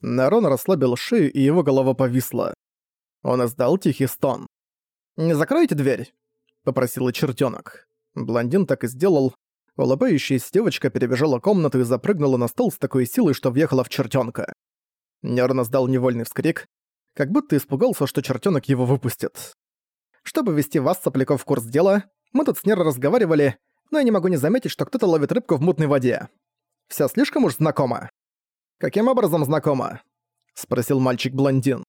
Нарон расслабил шею, и его голова повисла. Он издал тихий стон. «Не закройте дверь?» — попросила чертёнок. Блондин так и сделал. Улыбающаяся девочка перебежала комнату и запрыгнула на стол с такой силой, что въехала в чертёнка. Нерон издал невольный вскрик, как будто испугался, что чертёнок его выпустит. Чтобы ввести вас, сопляков, в курс дела, мы тут с Нерой разговаривали, но я не могу не заметить, что кто-то ловит рыбку в мутной воде. Всё слишком уж знакомо. «Каким образом знакомо?» — спросил мальчик-блондин.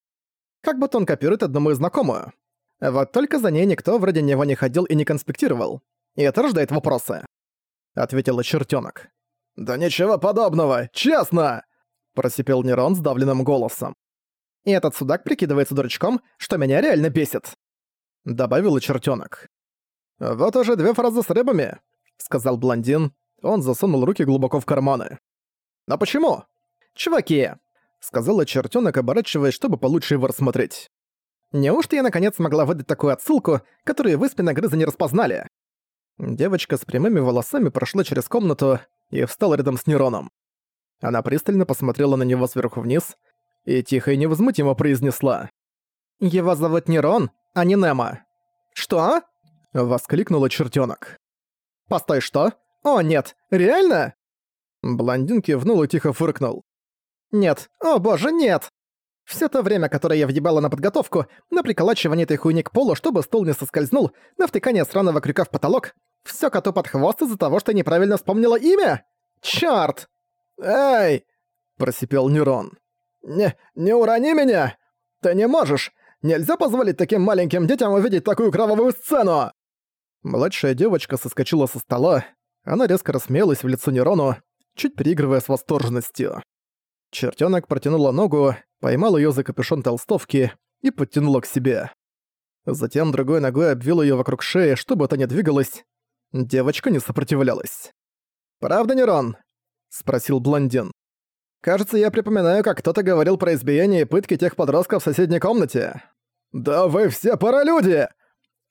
«Как будто он копирует одному знакомую. Вот только за ней никто вроде него не ходил и не конспектировал. И это рождает вопросы», — ответила чертёнок. «Да ничего подобного, честно!» — просипел Нерон сдавленным голосом. «И этот судак прикидывается дурачком, что меня реально бесит», — добавила чертёнок. «Вот уже две фразы с рыбами», — сказал блондин. Он засунул руки глубоко в карманы. «Но почему?» «Чуваки!» — сказала чертёнок, оборачиваясь, чтобы получше его рассмотреть. «Неужто я наконец смогла выдать такую отсылку, которую вы спиногрызы не распознали?» Девочка с прямыми волосами прошла через комнату и встала рядом с Нероном. Она пристально посмотрела на него сверху вниз и тихо и невозмутимо произнесла. «Его зовут Нерон, а не Немо». «Что?» — воскликнула чертёнок. «Постой, что? О, нет, реально?» Блондин кивнул и тихо фыркнул. Нет, о боже, нет! Всё то время, которое я въебала на подготовку, на приколачивание этой хуйни к полу, чтобы стул не соскользнул, на втыкание сраного крюка в потолок, всё коту под хвост из-за того, что неправильно вспомнила имя? Чёрт! Эй! просипел Нерон. Не, не урони меня! Ты не можешь! Нельзя позволить таким маленьким детям увидеть такую кровавую сцену! Младшая девочка соскочила со стола, она резко рассмеялась в лицо Нерону, чуть переигрывая с восторженностью. Чертёнок протянула ногу, поймал её за капюшон толстовки и подтянула к себе. Затем другой ногой обвил её вокруг шеи, чтобы это не двигалось. Девочка не сопротивлялась. «Правда, Нерон?» — спросил блондин. «Кажется, я припоминаю, как кто-то говорил про избиение и пытки тех подростков в соседней комнате». «Да вы все паралюди!»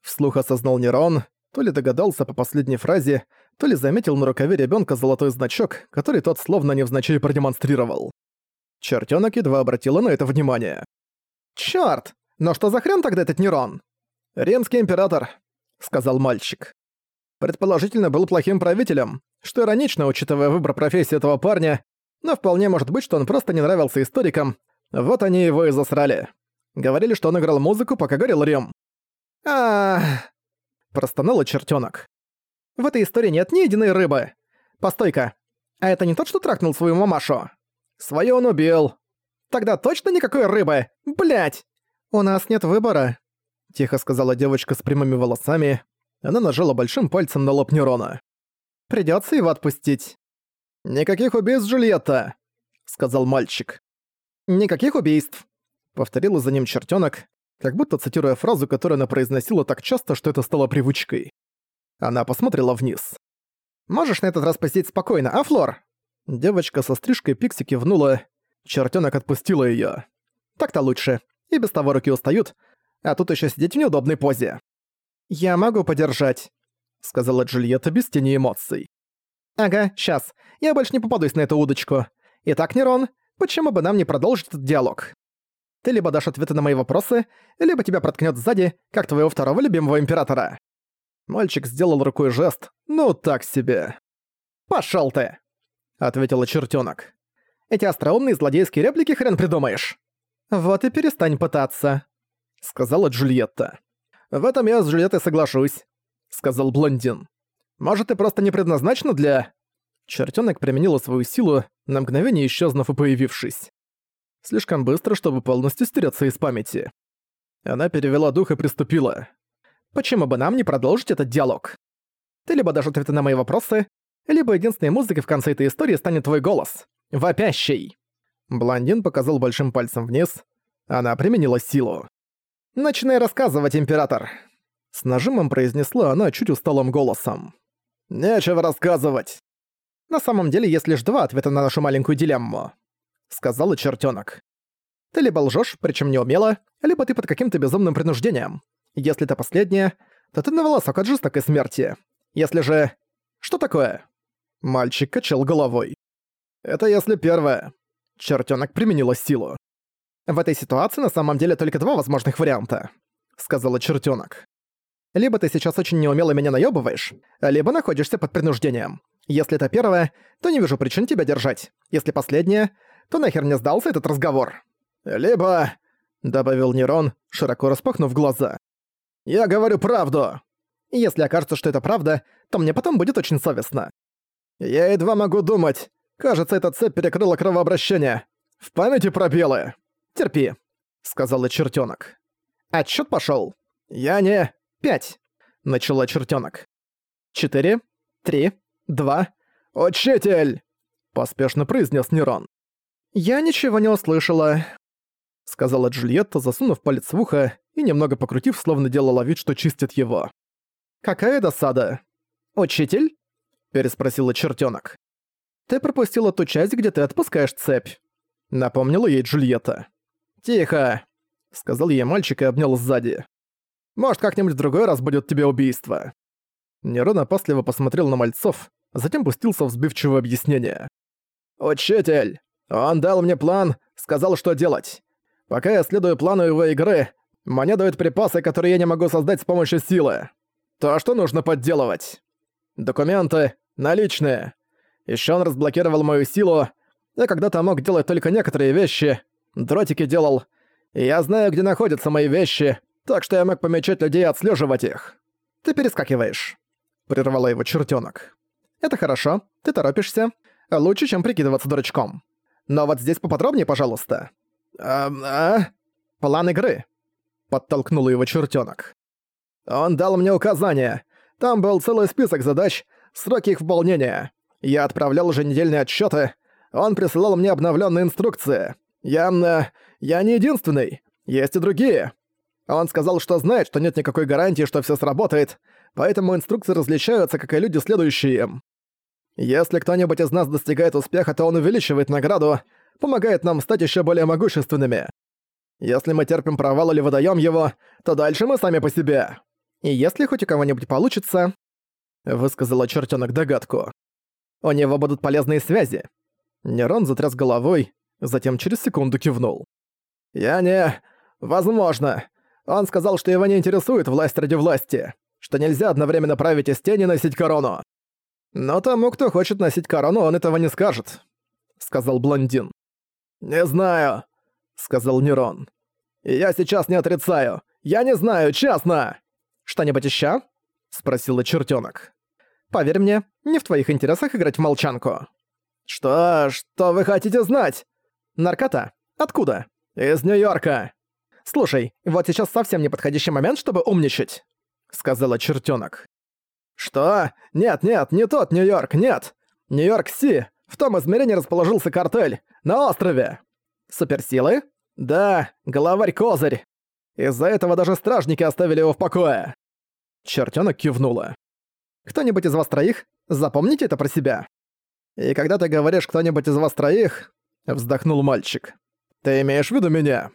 Вслух осознал Нерон, то ли догадался по последней фразе, то ли заметил на рукаве ребёнка золотой значок, который тот словно невзначай продемонстрировал. Чертёнок едва обратила на это внимание. «Чёрт! Но что за хрен тогда этот Нерон?» «Римский император», — сказал мальчик. Предположительно, был плохим правителем, что иронично, учитывая выбор профессии этого парня, но вполне может быть, что он просто не нравился историкам, вот они его и засрали. Говорили, что он играл музыку, пока горел Рим. а простонала чертёнок. В этой истории нет ни единой рыбы. Постой-ка, а это не тот, что трахнул свою мамашу? Своё он убил. Тогда точно никакой рыбы? Блять! У нас нет выбора, тихо сказала девочка с прямыми волосами. Она нажала большим пальцем на лоб Нерона. Придётся его отпустить. Никаких убийств, Джульетта, сказал мальчик. Никаких убийств, повторила за ним чертёнок, как будто цитируя фразу, которую она произносила так часто, что это стало привычкой. Она посмотрела вниз. «Можешь на этот раз посидеть спокойно, а, Флор?» Девочка со стрижкой Пикси кивнула, чертёнок отпустила её. Так-то лучше, и без того руки устают, а тут ещё сидеть в неудобной позе. «Я могу подержать», — сказала Джульетта без тени эмоций. «Ага, сейчас. Я больше не попадусь на эту удочку. Итак, Нерон, почему бы нам не продолжить этот диалог? Ты либо дашь ответы на мои вопросы, либо тебя проткнёт сзади, как твоего второго любимого императора». Мальчик сделал рукой жест, ну так себе. «Пошёл ты!» Ответила чертёнок. «Эти остроумные злодейские реплики хрен придумаешь». «Вот и перестань пытаться», — сказала Джульетта. «В этом я с Джульеттой соглашусь», — сказал блондин. «Может, ты просто не предназначена для...» Чертёнок применила свою силу, на мгновение исчезнув и появившись. Слишком быстро, чтобы полностью стереться из памяти. Она перевела дух и приступила. «Почему бы нам не продолжить этот диалог? Ты либо дашь ответы на мои вопросы, либо единственной музыкой в конце этой истории станет твой голос. Вопящий!» Блондин показал большим пальцем вниз. Она применила силу. «Начинай рассказывать, император!» С нажимом произнесла она чуть усталым голосом. «Нечего рассказывать!» «На самом деле есть лишь два ответа на нашу маленькую дилемму», — сказала чертёнок. «Ты либо лжёшь, причем неумело, либо ты под каким-то безумным принуждением. Если это последнее, то ты на волосок от жестокой смерти. Если же... Что такое?» Мальчик качал головой. «Это если первое», Чертёнок применила силу. «В этой ситуации на самом деле только два возможных варианта», — сказала чертёнок. «Либо ты сейчас очень неумело меня наёбываешь, либо находишься под принуждением. Если это первое, то не вижу причин тебя держать. Если последнее, то нахер мне сдался этот разговор». «Либо...» — добавил Нерон, широко распахнув глаза. «Я говорю правду!» «Если окажется, что это правда, то мне потом будет очень совестно». «Я едва могу думать. Кажется, эта цепь перекрыла кровообращение. В памяти пробелы!» «Терпи», — сказала чертёнок. «Отчёт пошёл». «Я не...» «Пять», — начала чертёнок. «Четыре, три, два...» «Учитель!» — поспешно произнес Нерон. «Я ничего не услышала», — сказала Джульетта, засунув палец в ухо и немного покрутив, словно делала вид, что чистит его. «Какая досада!» «Учитель?» — переспросила чертёнок. «Ты пропустила ту часть, где ты отпускаешь цепь», — напомнила ей Джульетта. «Тихо!» — сказал ей мальчик и обнял сзади. «Может, как-нибудь в другой раз будет тебе убийство». Нерон опасливо посмотрел на мальцов, затем пустился в сбивчивое объяснение. «Учитель! Он дал мне план, сказал, что делать. Пока я следую плану его игры, мне дают припасы, которые я не могу создать с помощью силы. То, что нужно подделывать. Документы, наличные. Ещё он разблокировал мою силу. Я когда-то мог делать только некоторые вещи. Дротики делал. Я знаю, где находятся мои вещи, так что я мог помечать людей и отслеживать их. Ты перескакиваешь. Прервала его чертёнок. Это хорошо, ты торопишься. Лучше, чем прикидываться дурачком. Но вот здесь поподробнее, пожалуйста. А, а? План игры. Подтолкнул его чертёнок. Он дал мне указания. Там был целый список задач, сроки их выполнения. Я отправлял еженедельные отчеты. Он присылал мне обновленные инструкции. Я... Э, я не единственный. Есть и другие. Он сказал, что знает, что нет никакой гарантии, что все сработает, поэтому инструкции различаются, как и люди, следующие им. Если кто-нибудь из нас достигает успеха, то он увеличивает награду, помогает нам стать еще более могущественными. Если мы терпим провал или выдаем его, то дальше мы сами по себе. И если хоть у кого-нибудь получится, высказала чертенок догадку, у него будут полезные связи. Нерон затряс головой, затем через секунду кивнул. «Я не... Возможно. Он сказал, что его не интересует власть ради власти, что нельзя одновременно править из тени и носить корону. Но тому, кто хочет носить корону, он этого не скажет», — сказал блондин. «Не знаю», — сказал Нерон. «И я сейчас не отрицаю. Я не знаю, честно!» «Что-нибудь ещё?» — спросила чертёнок. «Поверь мне, не в твоих интересах играть в молчанку». «Что? Что вы хотите знать?» «Наркота. Откуда?» «Из Нью-Йорка». «Слушай, вот сейчас совсем неподходящий момент, чтобы умничать», — сказала чертёнок. «Что? Нет, нет, не тот Нью-Йорк, нет. Нью-Йорк-Си. В том измерении расположился картель. На острове. Суперсилы? Да, главарь-козырь. Из-за этого даже стражники оставили его в покое. Чертёнок кивнула. «Кто-нибудь из вас троих? Запомните это про себя». «И когда ты говоришь «кто-нибудь из вас троих», — вздохнул мальчик, — «ты имеешь в виду меня?»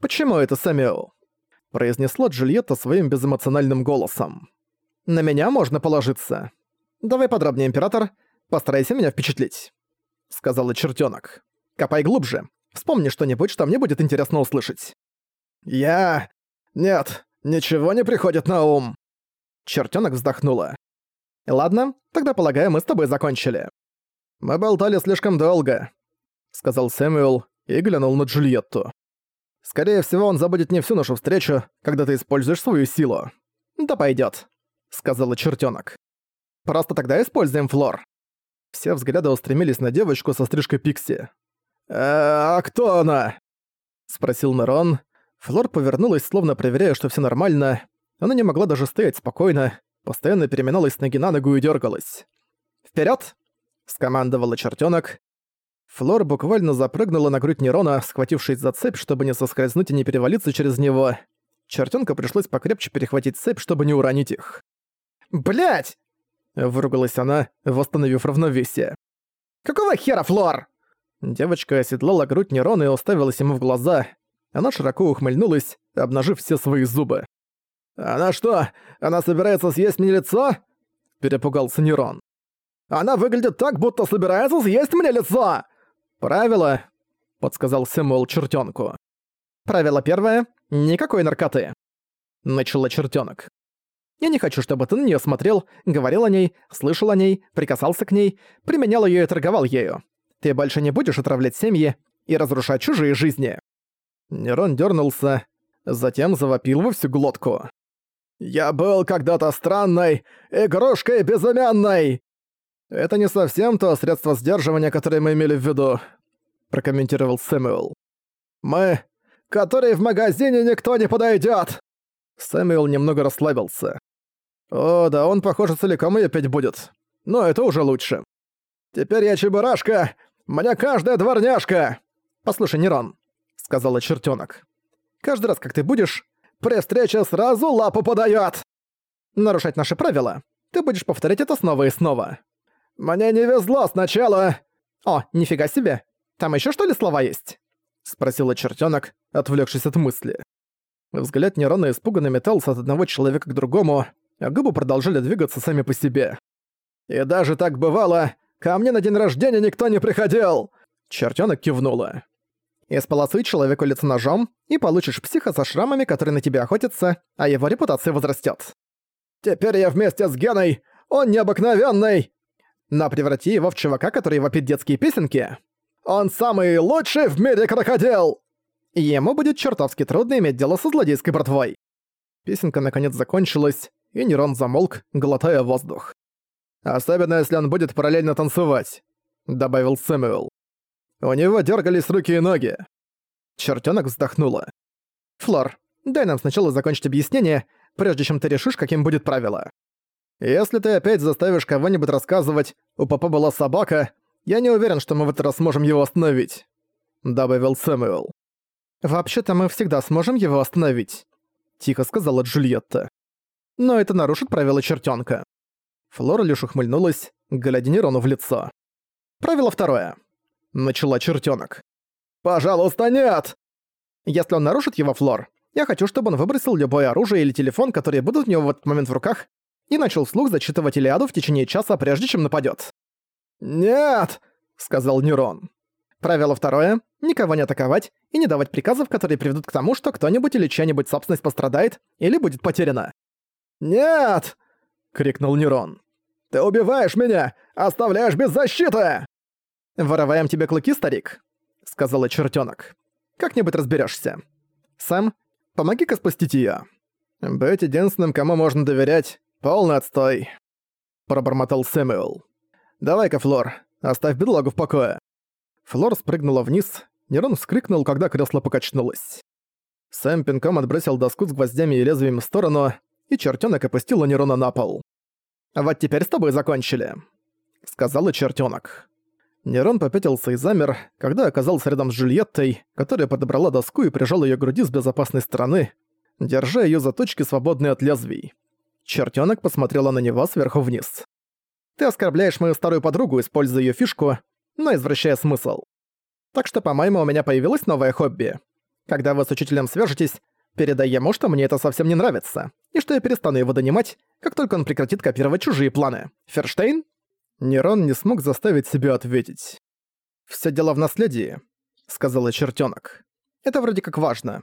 «Почему это Сэмюэл?» — произнесла Джульетта своим безэмоциональным голосом. «На меня можно положиться. Давай подробнее, Император, постарайся меня впечатлить», — сказала чертёнок. «Копай глубже. Вспомни что-нибудь, что мне будет интересно услышать». «Я... Нет, ничего не приходит на ум». Чертёнок вздохнула. «Ладно, тогда, полагаю, мы с тобой закончили». «Мы болтали слишком долго», — сказал Сэмюэл и глянул на Джульетту. «Скорее всего, он забудет не всю нашу встречу, когда ты используешь свою силу». «Да пойдёт», — сказала чертёнок. «Просто тогда используем флор». Все взгляды устремились на девочку со стрижкой Пикси. «Э, «А кто она?» — спросил Нерон. Флор повернулась, словно проверяя, что всё нормально, она не могла даже стоять спокойно, постоянно переминалась с ноги на ногу и дергалась. «Вперёд!» — скомандовала чертёнок. Флор буквально запрыгнула на грудь Нерона, схватившись за цепь, чтобы не соскользнуть и не перевалиться через него. Чертёнка пришлось покрепче перехватить цепь, чтобы не уронить их. «Блядь!» — выругалась она, восстановив равновесие. «Какого хера, Флор?» Девочка оседлала грудь Нерона и уставилась ему в глаза. Она широко ухмыльнулась, обнажив все свои зубы. «Она что, она собирается съесть мне лицо?» – перепугался Нерон. «Она выглядит так, будто собирается съесть мне лицо!» «Правило», –— подсказал Сэмюэл чертенку. «Правило первое — никакой наркоты», — начала чертенок. «Я не хочу, чтобы ты на нее смотрел, говорил о ней, слышал о ней, прикасался к ней, применял ее и торговал ею. Ты больше не будешь отравлять семьи и разрушать чужие жизни». Нерон дернулся, затем завопил во всю глотку. «Я был когда-то странной, игрушкой безымянной!» «Это не совсем то средство сдерживания, которое мы имели в виду», — прокомментировал Сэмюэл. «Мы, которые в магазине никто не подойдет. Сэмюэл немного расслабился. «О, да он, похоже, целиком её петь будет. Но это уже лучше. Теперь я чебурашка, мне каждая дворняжка!» «Послушай, Нерон», — сказала чертёнок. «Каждый раз, как ты будешь, при встрече сразу лапу подаёт!» «Нарушать наши правила, ты будешь повторять это снова и снова». «Мне не везло сначала!» «О, нифига себе! Там ещё что ли слова есть?» — спросила чертёнок, отвлёкшись от мысли. Взгляд Нерона испуганно метался от одного человека к другому, а губы продолжали двигаться сами по себе. «И даже так бывало, ко мне на день рождения никто не приходил!» Чертёнок кивнула. «Исполосуй человеку лицо ножом, и получишь психа со шрамами, который на тебя охотится, а его репутация возрастет. Теперь я вместе с Геной, он необыкновенный! Но преврати его в чувака, который вопит детские песенки. Он самый лучший в мире крокодил!» Ему будет чертовски трудно иметь дело со злодейской братвой. Песенка наконец закончилась, и Нерон замолк, глотая воздух. «Особенно, если он будет параллельно танцевать», — добавил Сэмюэл. У него дергались руки и ноги. Чертёнок вздохнула. «Флор, дай нам сначала закончить объяснение, прежде чем ты решишь, каким будет правило. Если ты опять заставишь кого-нибудь рассказывать, у папа была собака, я не уверен, что мы в этот раз сможем его остановить», — добавил Сэмюэл. «Вообще-то мы всегда сможем его остановить», — тихо сказала Джульетта. «Но это нарушит правила чертёнка». Флора лишь ухмыльнулась, глядя Нерону в лицо. «Правило второе», — начала чертёнок. «Пожалуйста, нет!» «Если он нарушит его, Флор, я хочу, чтобы он выбросил любое оружие или телефон, которые будут у него в этот момент в руках, и начал вслух зачитывать Илиаду в течение часа, прежде чем нападёт». «Нет!» — сказал Нерон. Правило второе — никого не атаковать и не давать приказов, которые приведут к тому, что кто-нибудь или чья-нибудь собственность пострадает или будет потеряна. «Нет!» — крикнул Нерон. «Ты убиваешь меня! Оставляешь без защиты!» «Вороваем тебе клыки, старик?» — сказала чертёнок. «Как-нибудь разберёшься. Сэм, помоги-ка спасти её». «Быть единственным, кому можно доверять, полный отстой», — пробормотал Сэмюэл. «Давай-ка, Флор, оставь бедлагу в покое». Флор спрыгнула вниз, Нерон вскрикнул, когда кресло покачнулось. Сэм пинком отбросил доску с гвоздями и лезвием в сторону, и чертёнок опустила Нерона на пол. «Вот теперь с тобой закончили», — сказала чертёнок. Нерон попятился и замер, когда оказался рядом с Джульеттой, которая подобрала доску и прижала её к груди с безопасной стороны, держа её за точки, свободные от лезвий. Чертёнок посмотрела на него сверху вниз. «Ты оскорбляешь мою старую подругу, используя её фишку, но извращая смысл. Так что, по-моему, у меня появилось новое хобби. Когда вы с учителем свяжетесь, передай ему, что мне это совсем не нравится, и что я перестану его донимать, как только он прекратит копировать чужие планы. Ферштейн? Нерон не смог заставить себя ответить. «Всё дело в наследии», — сказала чертёнок. «Это вроде как важно.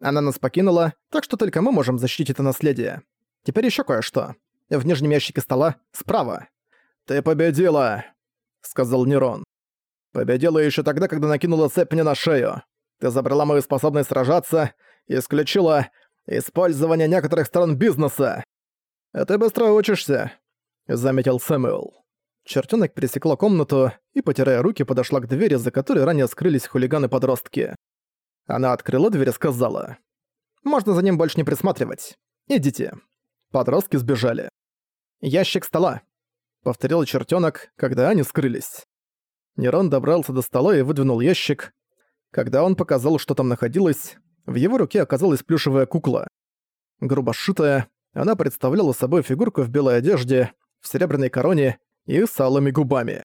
Она нас покинула, так что только мы можем защитить это наследие. Теперь ещё кое-что. В нижнем ящике стола, справа». «Ты победила!» — сказал Нерон. Победила еще тогда, когда накинула цепь мне на шею. Ты забрала мою способность сражаться исключила использование некоторых сторон бизнеса. А ты быстро учишься», — заметил Сэмюэл. Чертёнок пересекла комнату и, потирая руки, подошла к двери, за которой ранее скрылись хулиганы-подростки. Она открыла дверь и сказала. «Можно за ним больше не присматривать. Идите». Подростки сбежали. «Ящик стола», — повторил чертёнок, когда они скрылись. Нерон добрался до стола и выдвинул ящик. Когда он показал, что там находилось, в его руке оказалась плюшевая кукла. Грубо сшитая, она представляла собой фигурку в белой одежде, в серебряной короне и с алыми губами.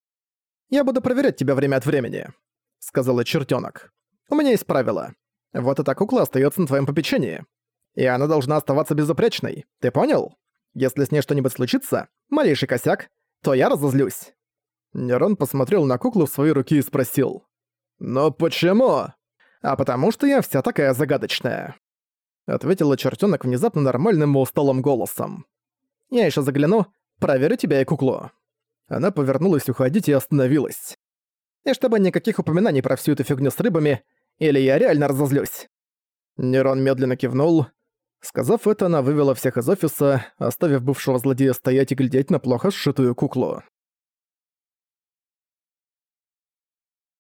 «Я буду проверять тебя время от времени», — сказала чертёнок. «У меня есть правило. Вот эта кукла остаётся на твоем попечении. И она должна оставаться безупречной. Ты понял? Если с ней что-нибудь случится, малейший косяк, то я разозлюсь. Нерон посмотрел на куклу в своей руке и спросил. «Но почему?» «А потому что я вся такая загадочная», — ответила чертёнок внезапно нормальным и усталым голосом. «Я ещё загляну, проверю тебя и куклу». Она повернулась уходить и остановилась. «И чтобы никаких упоминаний про всю эту фигню с рыбами, или я реально разозлюсь». Нерон медленно кивнул. Сказав это, она вывела всех из офиса, оставив бывшего злодея стоять и глядеть на плохо сшитую куклу.